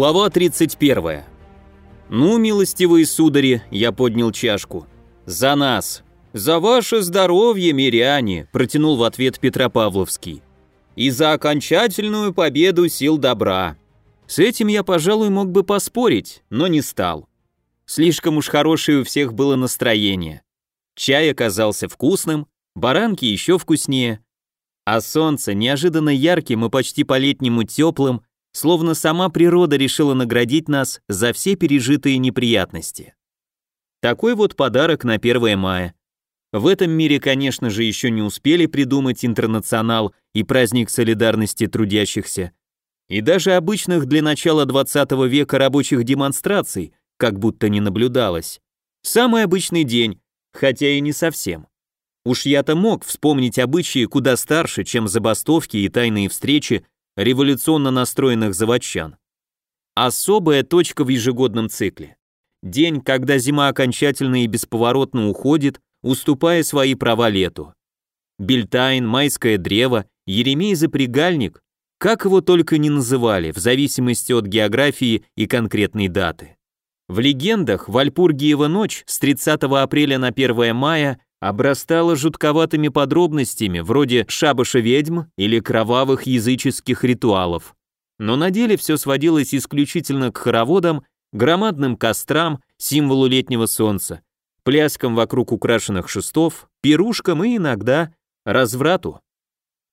Глава 31. «Ну, милостивые судари», — я поднял чашку. «За нас! За ваше здоровье, миряне!» — протянул в ответ Петропавловский. «И за окончательную победу сил добра!» С этим я, пожалуй, мог бы поспорить, но не стал. Слишком уж хорошее у всех было настроение. Чай оказался вкусным, баранки еще вкуснее, а солнце неожиданно ярким и почти по-летнему теплым словно сама природа решила наградить нас за все пережитые неприятности. Такой вот подарок на 1 мая. В этом мире, конечно же, еще не успели придумать интернационал и праздник солидарности трудящихся, и даже обычных для начала 20 века рабочих демонстраций как будто не наблюдалось. Самый обычный день, хотя и не совсем. Уж я-то мог вспомнить обычаи куда старше, чем забастовки и тайные встречи революционно настроенных заводчан. Особая точка в ежегодном цикле. День, когда зима окончательно и бесповоротно уходит, уступая свои права лету. Бельтайн, майское древо, Еремей запрягальник, как его только не называли, в зависимости от географии и конкретной даты. В легендах Вальпургиева ночь с 30 апреля на 1 мая обрастала жутковатыми подробностями, вроде шабаша ведьм или кровавых языческих ритуалов. Но на деле все сводилось исключительно к хороводам, громадным кострам, символу летнего солнца, пляскам вокруг украшенных шестов, пирушкам и иногда разврату.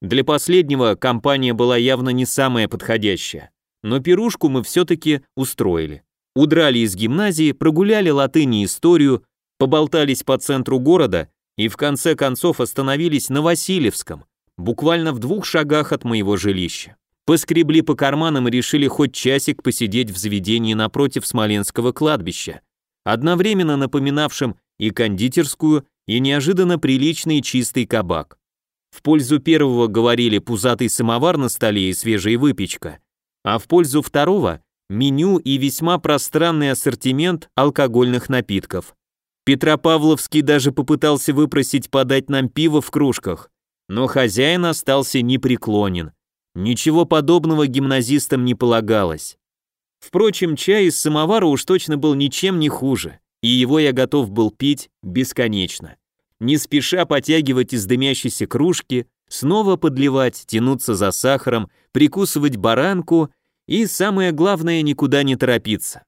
Для последнего компания была явно не самая подходящая, но пирушку мы все-таки устроили. Удрали из гимназии, прогуляли латынь и историю, поболтались по центру города и в конце концов остановились на Васильевском, буквально в двух шагах от моего жилища. Поскребли по карманам и решили хоть часик посидеть в заведении напротив Смоленского кладбища, одновременно напоминавшем и кондитерскую, и неожиданно приличный чистый кабак. В пользу первого говорили пузатый самовар на столе и свежая выпечка, а в пользу второго – меню и весьма пространный ассортимент алкогольных напитков. Петропавловский даже попытался выпросить подать нам пиво в кружках, но хозяин остался непреклонен. Ничего подобного гимназистам не полагалось. Впрочем, чай из самовара уж точно был ничем не хуже, и его я готов был пить бесконечно. Не спеша потягивать из дымящейся кружки, снова подливать, тянуться за сахаром, прикусывать баранку и, самое главное, никуда не торопиться.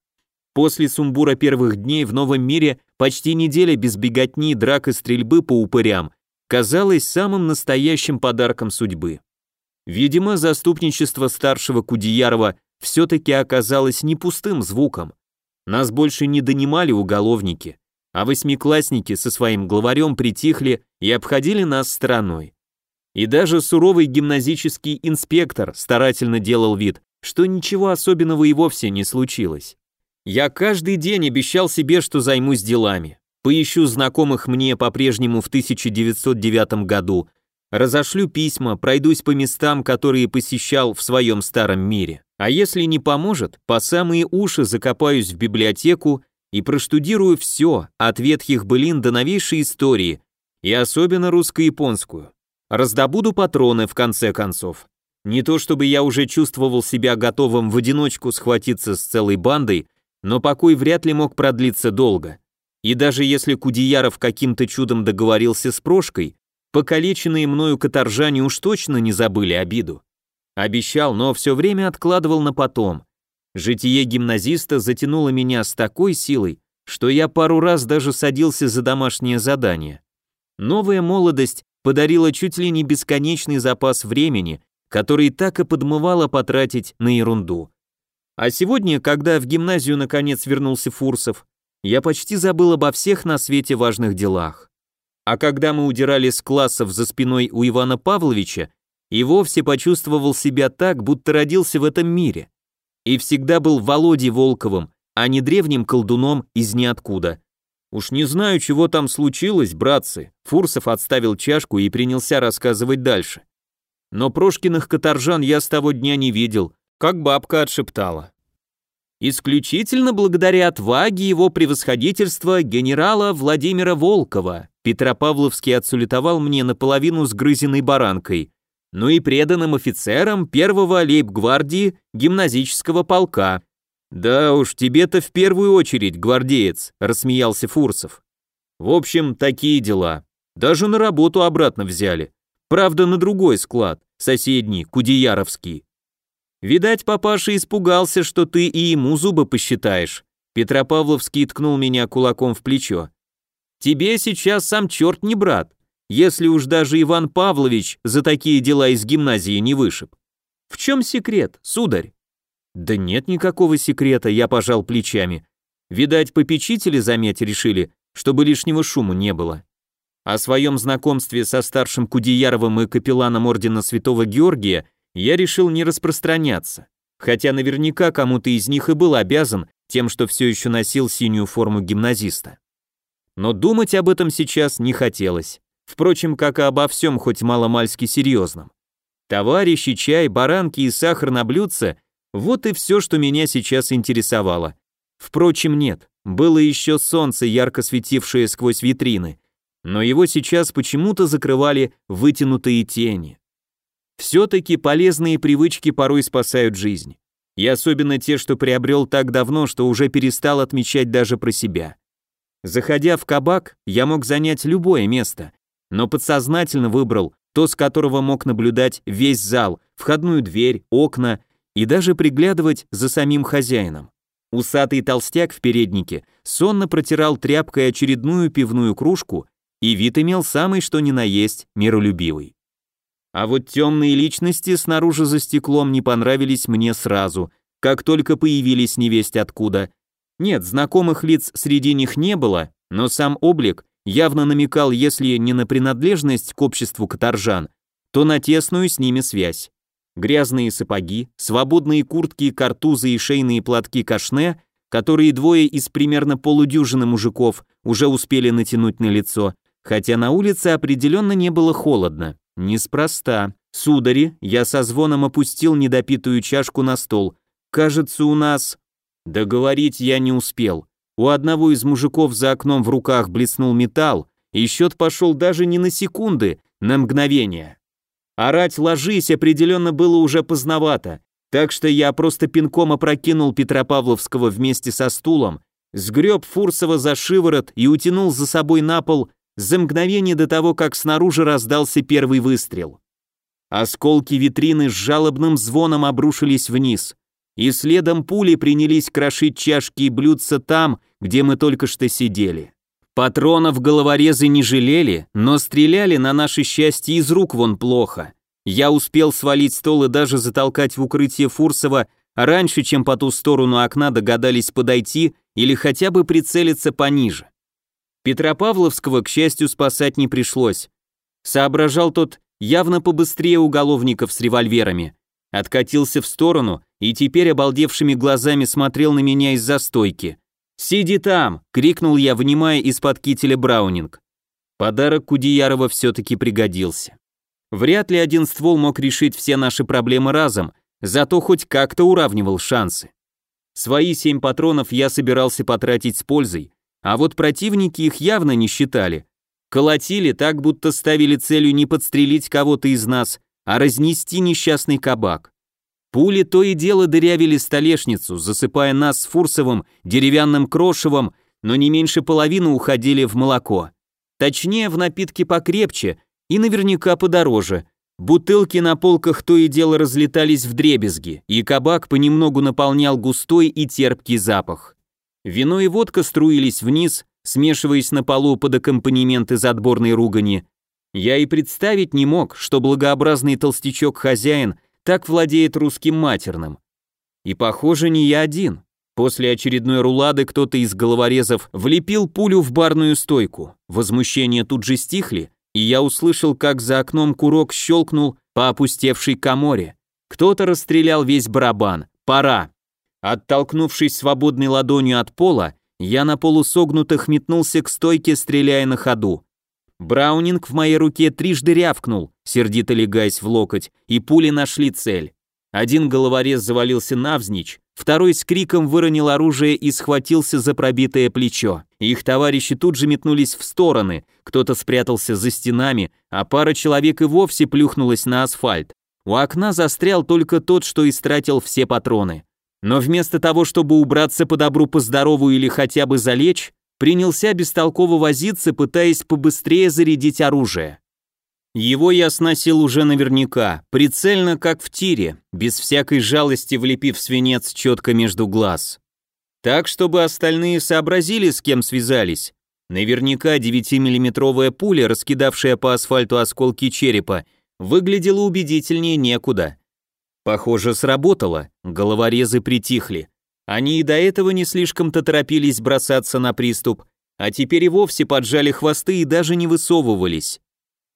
После сумбура первых дней в новом мире почти неделя без беготни, драк и стрельбы по упырям казалась самым настоящим подарком судьбы. Видимо, заступничество старшего Кудеярова все-таки оказалось не пустым звуком. Нас больше не донимали уголовники, а восьмиклассники со своим главарем притихли и обходили нас стороной. И даже суровый гимназический инспектор старательно делал вид, что ничего особенного и вовсе не случилось. Я каждый день обещал себе, что займусь делами. Поищу знакомых мне по-прежнему в 1909 году, разошлю письма, пройдусь по местам, которые посещал в своем старом мире. А если не поможет, по самые уши закопаюсь в библиотеку и проштудирую все, от ветхих былин до новейшей истории, и особенно русско-японскую. Раздобуду патроны в конце концов. Не то чтобы я уже чувствовал себя готовым в одиночку схватиться с целой бандой, но покой вряд ли мог продлиться долго. И даже если Кудеяров каким-то чудом договорился с Прошкой, покалеченные мною каторжане уж точно не забыли обиду. Обещал, но все время откладывал на потом. Житие гимназиста затянуло меня с такой силой, что я пару раз даже садился за домашнее задание. Новая молодость подарила чуть ли не бесконечный запас времени, который так и подмывало потратить на ерунду. А сегодня, когда в гимназию наконец вернулся Фурсов, я почти забыл обо всех на свете важных делах. А когда мы удирали с классов за спиной у Ивана Павловича, и вовсе почувствовал себя так, будто родился в этом мире. И всегда был Володей Волковым, а не древним колдуном из ниоткуда. Уж не знаю, чего там случилось, братцы. Фурсов отставил чашку и принялся рассказывать дальше. Но Прошкиных каторжан я с того дня не видел, как бабка отшептала. Исключительно благодаря отваге его превосходительства генерала Владимира Волкова Петропавловский отсулетовал мне наполовину сгрызенной баранкой, ну и преданным офицерам первого лейб-гвардии гимназического полка, Да уж, тебе-то в первую очередь, гвардеец, рассмеялся Фурсов. В общем, такие дела. Даже на работу обратно взяли. Правда, на другой склад, соседний, Кудеяровский. Видать, папаша испугался, что ты и ему зубы посчитаешь. Петропавловский ткнул меня кулаком в плечо. Тебе сейчас сам черт не брат, если уж даже Иван Павлович за такие дела из гимназии не вышиб. В чем секрет, сударь? Да нет никакого секрета, я пожал плечами. Видать, попечители заметь решили, чтобы лишнего шума не было. О своем знакомстве со старшим Кудеяровым и капелланом ордена Святого Георгия я решил не распространяться, хотя наверняка кому-то из них и был обязан тем, что все еще носил синюю форму гимназиста. Но думать об этом сейчас не хотелось, впрочем, как и обо всем хоть маломальски серьезном. Товарищи, чай, баранки и сахар на блюдце – вот и все, что меня сейчас интересовало. Впрочем, нет, было еще солнце, ярко светившее сквозь витрины, но его сейчас почему-то закрывали вытянутые тени. Все-таки полезные привычки порой спасают жизнь. И особенно те, что приобрел так давно, что уже перестал отмечать даже про себя. Заходя в кабак, я мог занять любое место, но подсознательно выбрал то, с которого мог наблюдать весь зал, входную дверь, окна и даже приглядывать за самим хозяином. Усатый толстяк в переднике сонно протирал тряпкой очередную пивную кружку и вид имел самый что ни на есть миролюбивый. А вот темные личности снаружи за стеклом не понравились мне сразу, как только появились невесть откуда. Нет, знакомых лиц среди них не было, но сам облик явно намекал, если не на принадлежность к обществу каторжан, то на тесную с ними связь. Грязные сапоги, свободные куртки, картузы и шейные платки кашне, которые двое из примерно полудюжины мужиков уже успели натянуть на лицо, хотя на улице определенно не было холодно. Неспроста. Судари, я со звоном опустил недопитую чашку на стол. Кажется, у нас... Договорить я не успел. У одного из мужиков за окном в руках блеснул металл, и счет пошел даже не на секунды, на мгновение. Орать «ложись» определенно было уже поздновато, так что я просто пинком опрокинул Петропавловского вместе со стулом, сгреб Фурсова за шиворот и утянул за собой на пол за мгновение до того, как снаружи раздался первый выстрел. Осколки витрины с жалобным звоном обрушились вниз, и следом пули принялись крошить чашки и блюдца там, где мы только что сидели. Патронов головорезы не жалели, но стреляли на наше счастье из рук вон плохо. Я успел свалить стол и даже затолкать в укрытие Фурсова раньше, чем по ту сторону окна догадались подойти или хотя бы прицелиться пониже. Петропавловского, к счастью, спасать не пришлось. Соображал тот явно побыстрее уголовников с револьверами. Откатился в сторону и теперь обалдевшими глазами смотрел на меня из-за стойки. «Сиди там!» — крикнул я, вынимая из-под кителя Браунинг. Подарок Кудеярова все-таки пригодился. Вряд ли один ствол мог решить все наши проблемы разом, зато хоть как-то уравнивал шансы. Свои семь патронов я собирался потратить с пользой, а вот противники их явно не считали. Колотили так, будто ставили целью не подстрелить кого-то из нас, а разнести несчастный кабак. Пули то и дело дырявили столешницу, засыпая нас с Фурсовым деревянным крошевом, но не меньше половины уходили в молоко. Точнее, в напитки покрепче и наверняка подороже. Бутылки на полках то и дело разлетались в дребезги, и кабак понемногу наполнял густой и терпкий запах. Вино и водка струились вниз, смешиваясь на полу под аккомпанемент из отборной ругани. Я и представить не мог, что благообразный толстячок-хозяин так владеет русским матерным. И похоже, не я один. После очередной рулады кто-то из головорезов влепил пулю в барную стойку. Возмущение тут же стихли, и я услышал, как за окном курок щелкнул по опустевшей коморе. Кто-то расстрелял весь барабан. Пора. Оттолкнувшись свободной ладонью от пола, я на полусогнутых метнулся к стойке, стреляя на ходу. Браунинг в моей руке трижды рявкнул, сердито легаясь в локоть, и пули нашли цель. Один головорез завалился навзничь, второй с криком выронил оружие и схватился за пробитое плечо. Их товарищи тут же метнулись в стороны, кто-то спрятался за стенами, а пара человек и вовсе плюхнулась на асфальт. У окна застрял только тот, что истратил все патроны. Но вместо того, чтобы убраться по добру по здорову или хотя бы залечь, принялся бестолково возиться, пытаясь побыстрее зарядить оружие. Его я сносил уже наверняка, прицельно, как в тире, без всякой жалости влепив свинец четко между глаз. Так, чтобы остальные сообразили, с кем связались. Наверняка 9-миллиметровая пуля, раскидавшая по асфальту осколки черепа, выглядела убедительнее некуда. Похоже, сработало, головорезы притихли. Они и до этого не слишком-то торопились бросаться на приступ, а теперь и вовсе поджали хвосты и даже не высовывались.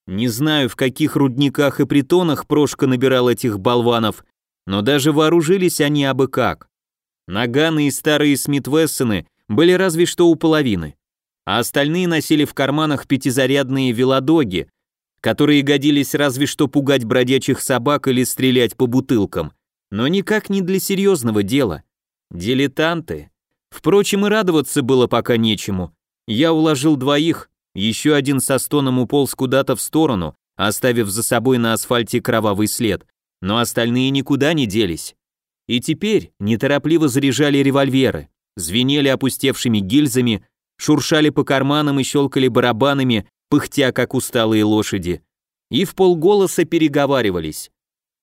Не знаю, в каких рудниках и притонах Прошка набирал этих болванов, но даже вооружились они абы как. Наганы и старые Смит-Вессоны были разве что у половины, а остальные носили в карманах пятизарядные велодоги, которые годились разве что пугать бродячих собак или стрелять по бутылкам, но никак не для серьезного дела. Дилетанты. Впрочем, и радоваться было пока нечему. Я уложил двоих, еще один со стоном уполз куда-то в сторону, оставив за собой на асфальте кровавый след, но остальные никуда не делись. И теперь неторопливо заряжали револьверы, звенели опустевшими гильзами, шуршали по карманам и щелкали барабанами, пыхтя как усталые лошади, и в полголоса переговаривались.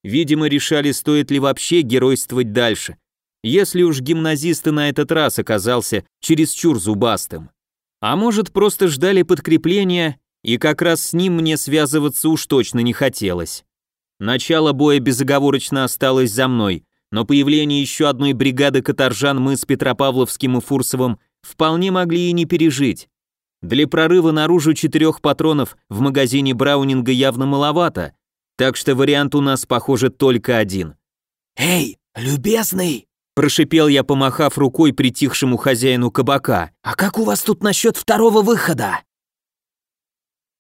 Видимо, решали, стоит ли вообще геройствовать дальше, если уж гимназист на этот раз оказался чересчур зубастым. А может, просто ждали подкрепления, и как раз с ним мне связываться уж точно не хотелось. Начало боя безоговорочно осталось за мной, но появление еще одной бригады каторжан мы с Петропавловским и Фурсовым вполне могли и не пережить. Для прорыва наружу четырех патронов в магазине Браунинга явно маловато, так что вариант у нас, похоже, только один. «Эй, любезный!» Прошипел я, помахав рукой притихшему хозяину кабака. «А как у вас тут насчет второго выхода?»